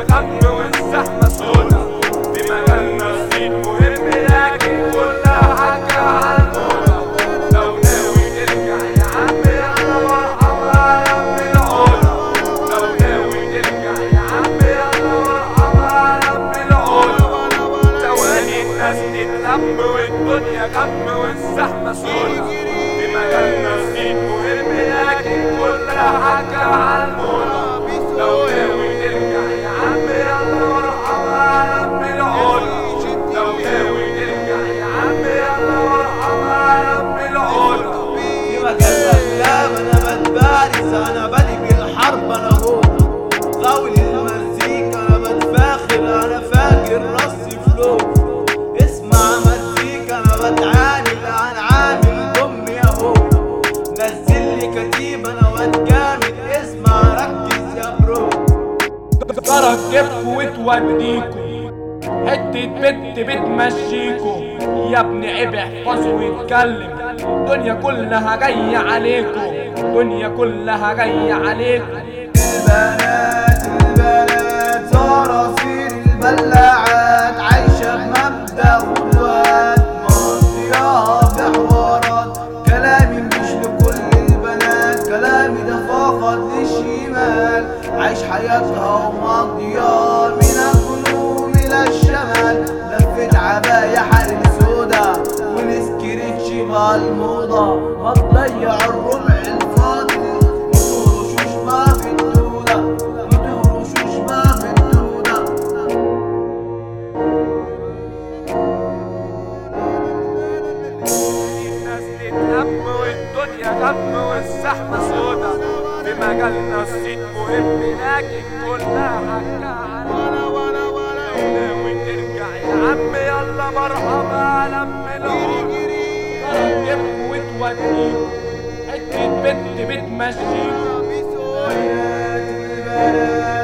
والدنيا غم والزحمة سودا في مجالنا الصيت مهم لكن كلها حاجة عالموضة لو ناوي ترجع يا عم يلا مرحبا على ام العودة لو ناوي ترجع يا عم يلا مرحبا على ام العودة ثواني الناس تتلم والدنيا غم والزحمة سودا في لي كتيب أنا واتجامد اسمع ركز يا برو. تركبكوا وتوديكوا. حتة بنت بتمشيكوا. يا ابن عيب احفظوا ويتكلم الدنيا كلها جاية عليكوا. الدنيا كلها جاية عليكوا. فقط للشمال عايش حياتها ومقضياها من الجنوب إلى الشمال. لفت عباية حرير سودا والسكريتش بقى الموضة هتضيع الربع الفاضي. متهرشوش ما في الدودة ما في الدودة الناس والدنيا والزحمة سودا في مجالنا الصيت مهم لكن كلها حاجة ولا ولا ولا ناوي ترجع يا عم يلا مرحبا ام العود تركبكوا وتوديكوا حتة بنت بتمشيكوا بنات البنات